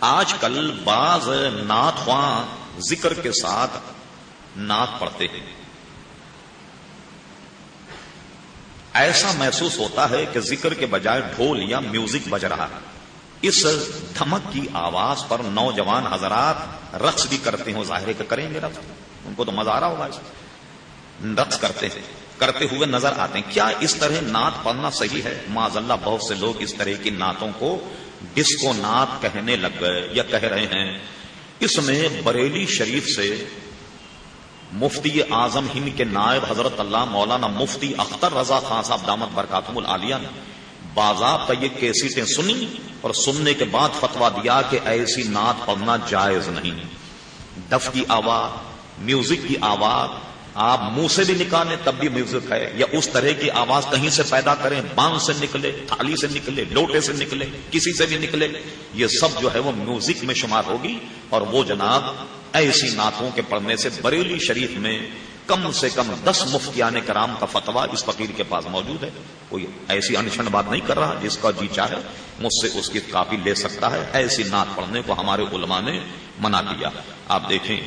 آج کل بعض نعت ذکر کے ساتھ نعت پڑھتے ہیں۔ ایسا محسوس ہوتا ہے کہ ذکر کے بجائے ڈھول یا میوزک بج رہا ہے۔ اس دھمک کی آواز پر نوجوان حضرات رقص بھی کرتے ہیں ظاہر کہ کریں گے رقص۔ ان کو تو مزہ آ رہا ہوگا۔ رقص کرتے ہیں۔ کرتے ہوئے نظر آتے ہیں۔ کیا اس طرح نعت پڑھنا صحیح ہے؟ معذ اللہ بہت سے لوگ اس طرح کی نعتوں کو ڈسکو نعت کہنے لگ گئے یا کہہ رہے ہیں، اس میں بریلی شریف سے مفتی اعظم ہند کے نائب حضرت اللہ مولانا مفتی اختر رضا خان صاحب دامت برکاتم العالیہ نے باضابطہ یہ کیسٹیں سنی اور سننے کے بعد فتوا دیا کہ ایسی نعت پڑھنا جائز نہیں۔ دف کی آواز، میوزک کی آواز آپ منہ سے بھی نکالیں تب بھی میوزک ہے، یا اس طرح کی آواز کہیں سے پیدا کریں، بانگ سے نکلے، تھالی سے نکلے، لوٹے سے نکلے، کسی سے بھی نکلے، یہ سب جو ہے وہ میوزک میں شمار ہوگی۔ اور وہ جناب، ایسی نعتوں کے پڑھنے سے بریلی شریف میں کم سے کم دس مفتیان کرام کا فتوا اس فقیر کے پاس موجود ہے۔ کوئی ایسی انشن بات نہیں کر رہا جس کا جی چاہے، مجھ سے اس کی کاپی لے سکتا ہے۔ ایسی نعت پڑھنے کو ہمارے علماء نے منع کیا۔ آپ دیکھیں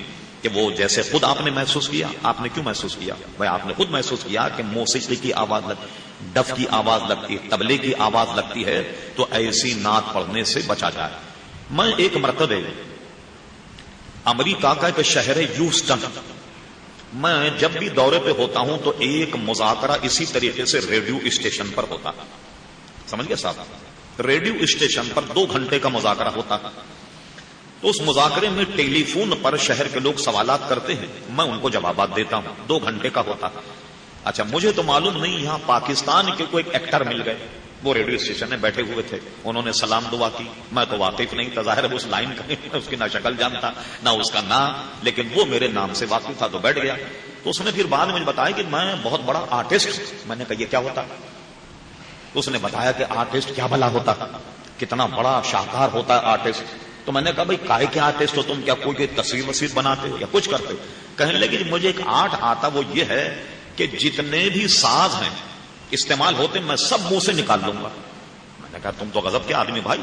کہ وہ جیسے خود آپ نے محسوس کیا، آپ نے کیوں محسوس کیا؟ بھائی آپ نے خود محسوس کیا کہ موسیقی کی آواز لگتی ڈف کی آواز لگتی ہے تبلے کی آواز لگتی ہے، تو ایسی نعت پڑھنے سے بچا جائے۔ میں ایک مرتبہ امریکہ کا ایک شہر ہے یوسٹن۔ میں جب بھی دورے پہ ہوتا ہوں تو ایک مذاکرہ اسی طریقے سے ریڈیو اسٹیشن پر ہوتا۔ سمجھ گیا صاحب؟ ریڈیو اسٹیشن پر دو گھنٹے کا مذاکرہ ہوتا۔ تو اس مذاکرے میں ٹیلی فون پر شہر کے لوگ سوالات کرتے ہیں۔ میں ان کو جوابات دیتا ہوں۔ دو گھنٹے کا ہوتا۔ اچھا مجھے تو معلوم نہیں یہاں پاکستان کے کوئی ایکٹر مل گئے۔ وہ ریڈیو اسٹیشن میں بیٹھے ہوئے تھے۔ انہوں نے سلام دعا کی۔ میں تو واقف نہیں تھا۔ ظاہر اس لائن کا اس کی نہ شکل جانتا نہ اس کا نام، لیکن وہ میرے نام سے واقف تھا تو بیٹھ گیا۔ تو اس نے پھر بعد میں بتایا کہ میں بہت بڑا آرٹسٹ میں نے کہا، یہ کیا ہوتا؟ اس نے بتایا کہ آرٹسٹ کیا بھلا ہوتا؟ کتنا بڑا شاہکار ہوتا ہے آرٹسٹ۔ تو میں نے کہا بھائی کائے کے آرٹسٹ ہو تم کیا کوئی تصویر وصیر بناتے ہو یا کچھ کرتے ہو؟ کہنے لگے جی مجھے ایک آرٹ آتا وہ یہ ہے کہ جتنے بھی ساز ہیں، استعمال ہوتے میں سب منہ سے نکال لوں گا۔ میں نے کہا تم تو غضب کے آدمی بھائی۔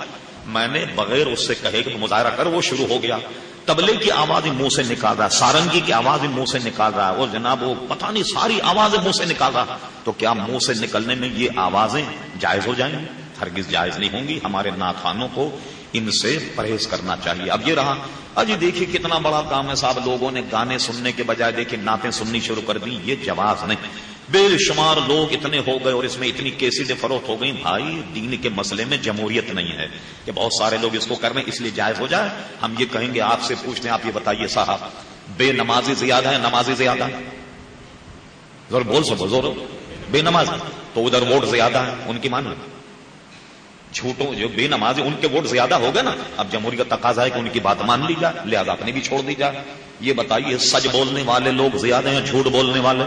میں نے بغیر اس سے کہے کہ مظاہرہ کر، وہ شروع ہو گیا۔ تبلے کی آواز منہ سے نکال رہا ہے سارنگی کی آواز منہ سے نکال رہا۔ ہے اور جناب، وہ پتہ نہیں، ساری آوازیں منہ سے نکال رہا۔ تو کیا منہ سے نکلنے میں یہ آوازیں جائز ہو جائیں گی؟ ہرگز جائز نہیں ہوں گی۔ ہمارے ناخانوں کو ان سے پرہیز کرنا چاہیے۔ اب یہ رہا۔ اجی دیکھیے کتنا بڑا کام ہے صاحب۔ لوگوں نے گانے سننے کے بجائے دیکھیے نعتیں سننی شروع کر دی یہ جواز نہیں۔ بے شمار لوگ اتنے ہو گئے اور اس میں اتنی کیسٹیں فروخت ہو گئی بھائی، دین کے مسئلے میں جمہوریت نہیں ہے کہ بہت سارے لوگ اس کو کر رہے ہیں اس لیے جائز ہو جائے۔ ہم یہ کہیں گے، آپ سے پوچھتے ہیں آپ یہ بتائیے صاحب۔ بے نمازی زیادہ ہے، نمازی زیادہ۔ ضرور بول سکو زور۔ بے نماز۔ تو ادھر ووٹ زیادہ ہے، ان کی مان لیں جھوٹوں جو بے نماز ان کے ووٹ زیادہ ہو گئے نا، اب جمہوری کا تقاضا ہے کہ ان کی بات مان لی جائے لہٰذا اپنی بھی چھوڑ دی جائے یہ بتائیے، سچ بولنے والے لوگ زیادہ ہیں جھوٹ بولنے والے؟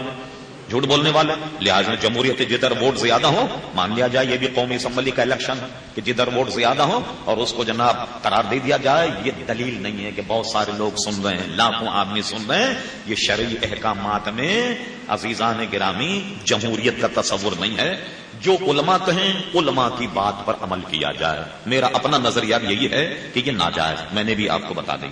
جھوٹ بولنے والے لہٰذا جمہوریت جدھر ووٹ زیادہ ہو مان لیا جائے یہ بھی قومی اسمبلی کا الیکشن کہ جدھر ووٹ زیادہ ہو اور اس کو جناب قرار دے دیا جائے، یہ دلیل نہیں ہے کہ بہت سارے لوگ سن رہے ہیں، لاکھوں آدمی سن رہے ہیں، یہ شرعی احکامات میں عزیزان گرامی جمہوریت کا تصور نہیں ہے۔ جو علماء کہیں، علماء کی بات پر عمل کیا جائے۔ میرا اپنا نظریہ یہی ہے کہ یہ ناجائز، میں نے بھی آپ کو بتا دیا۔